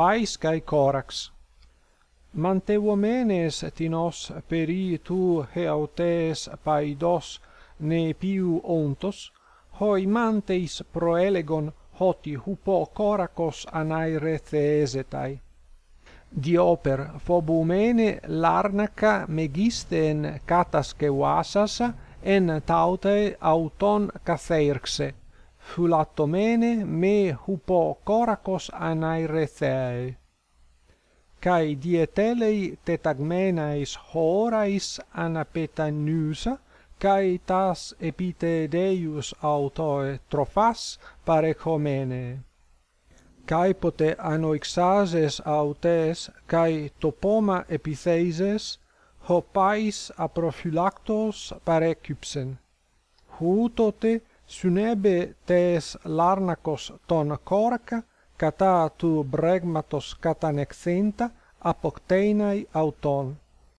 pais kai corax. Manteuomenes tinos peri tu heautes paidos ne piu ontos hoi manteis proelegon hoti hupo coracos anaire theesetai dioper phobumene larnaca megisten katas kewasas en taute auton katheirxe hulattomene me hupokorakos anairethei kai dietelei tetagmenais horais anapetanusa kai tas epite epitedeius autoe trophas parechomene kai pote anoixases autes kai topoma epitheises hopais aprophylactos parecypsen hu tote συνέβη της Λάρνακος τον κόρακα, κατά του μπρέγματος κατανεκθήντα, αποκτέιναι αυτον.